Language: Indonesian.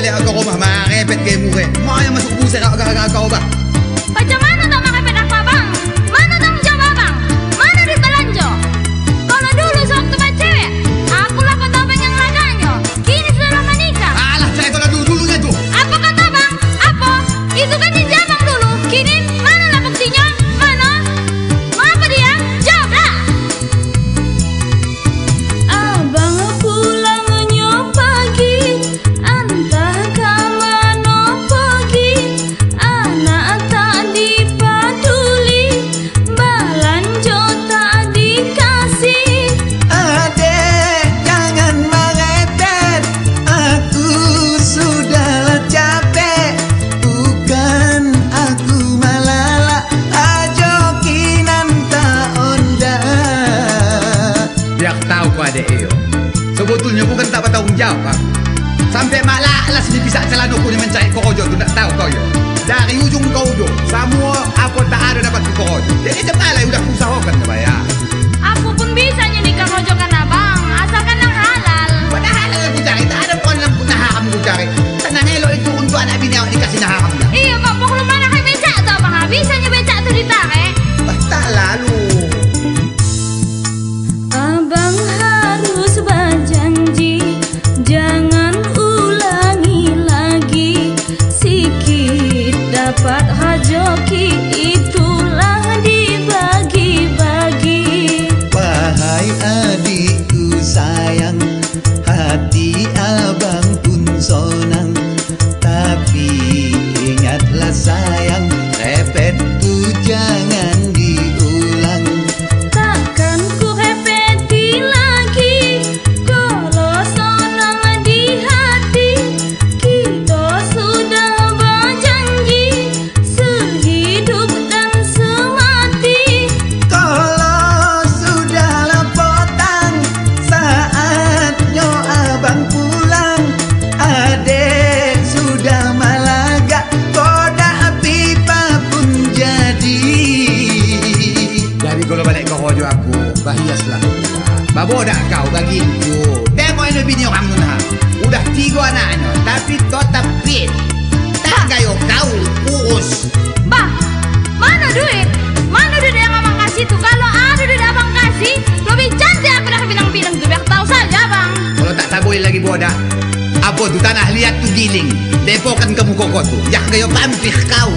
Bale, ako ko mamahakipit kay mukhe. Makaya masukbusa ka, agagaga ko ba? Sebetulnya bukan tak bertanggung jawab. Sampai malah alas dipisah celana aku ni mencari korojo tu nak tahu kau yo. Dari ujung kau ujung, semua apa tak ada dapat tu korojo. Jadi cepat lah udah usahakan ya kau bagi itu. Tengok ini bini orang munah. Udah tiga anaknya, tapi tetap fit. Tak gayo kau urus. Bah, mana duit? Mana duit yang abang kasih tuh? Kalau ada duit abang kasih, lebih cantik aku dah bilang-bilang tuh. Biar tahu saja abang. Kalau tak tabui lagi bodak. Apa tu tanah liat tu giling. Depokan ke muka kau tu. Jak gayo pampih kau.